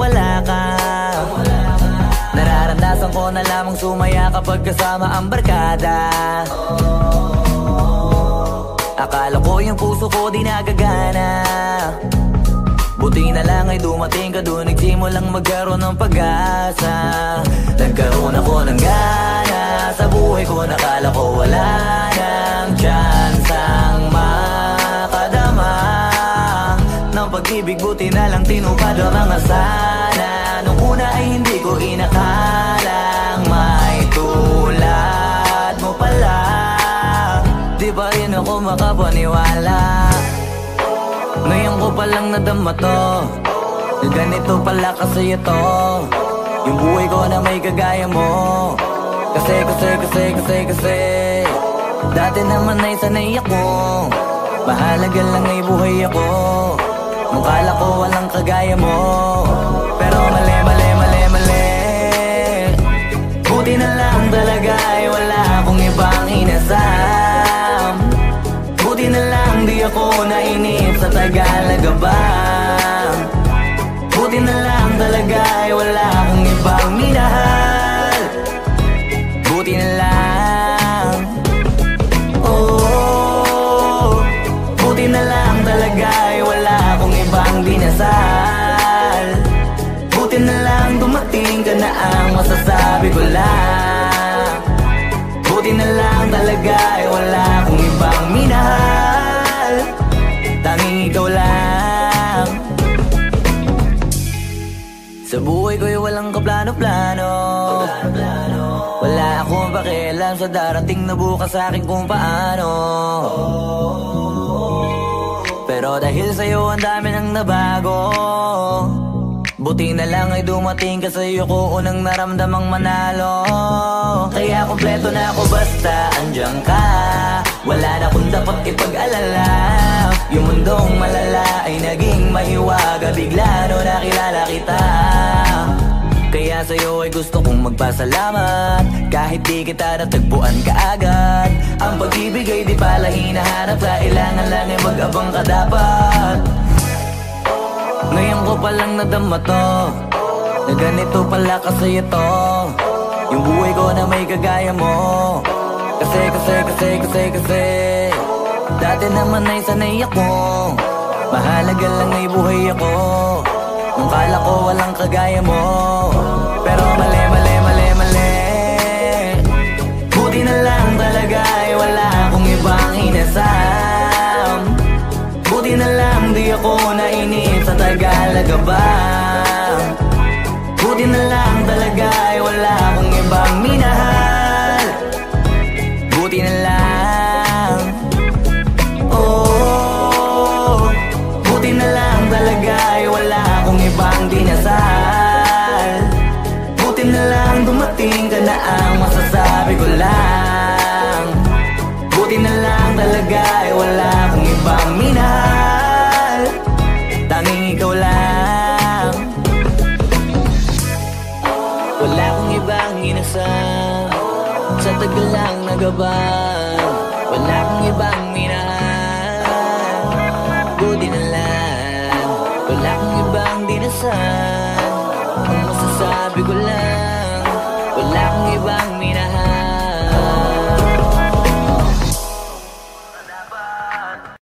wala ka. Nararamdasan ko na lamang sumaya kapag kasama ang barkada. Akala ko yung puso ko di nagagana. Buti na lang ay dumating ka doon Nagsimulang magkaroon ng pag-asa. Nagkaroon ako ng gana Sa buhay ko nakala ko wala nang chance ang makadama. Ng pag-ibig buti na lang tinupad ang mga sana Nung una ay hindi ko inakalang May tulad mo pala. Di pa rin ako makapaniwala? Ngayon ko palang nadama to. Na ganito pala kasi ito. Yung buhay ko na may kagaya mo. Kasi, kasi, kasi, kasi, kasi. Dati naman ay sanay ako. Mahalaga lang ay buhay ako. Nung ko walang kagaya mo masasabi ko lang Buti na lang talaga ay wala akong ibang minahal. Tanging ikaw lang. Sa buhay ko'y walang kaplano-plano. Wala akong pakialam sa darating na bukas sa akin kung paano. Pero dahil sa'yo ang dami nang nabago Buti na lang ay dumating ka sa'yo ko unang naramdamang manalo. Kaya kompleto na ako basta andyan ka. Wala na akong dapat ipag-alala. Yung mundong malala ay naging mahiwaga Bigla no nakilala kita. Kaya sa'yo ay gusto kong magpasalamat. Kahit di kita natagpuan kaagad. Ang pag-ibig ay di pala hinahanap. Kailangan lang ay mag-abang ka dapat ngayon ko palang nadama to. Na ganito pala kasi ito. Yung buhay ko na may kagaya mo. Kasi, kasi, kasi, kasi, kasi. Dati naman ay sanay ako. Mahalaga lang ay buhay ako. Nung kala ko walang kagaya mo Tagalaga ba? Buti na lang talaga ay wala akong ibang minahal. Buti na lang. Oh Buti na lang talaga ay wala akong ibang dinasal Buti na lang dumating ka na ang masasabi ko lang. Buti na lang inasal Sa tagal lang nagabang Wala akong ibang minahal. Buti na lang Wala akong ibang dinasal. Ang masasabi ko lang Wala akong ibang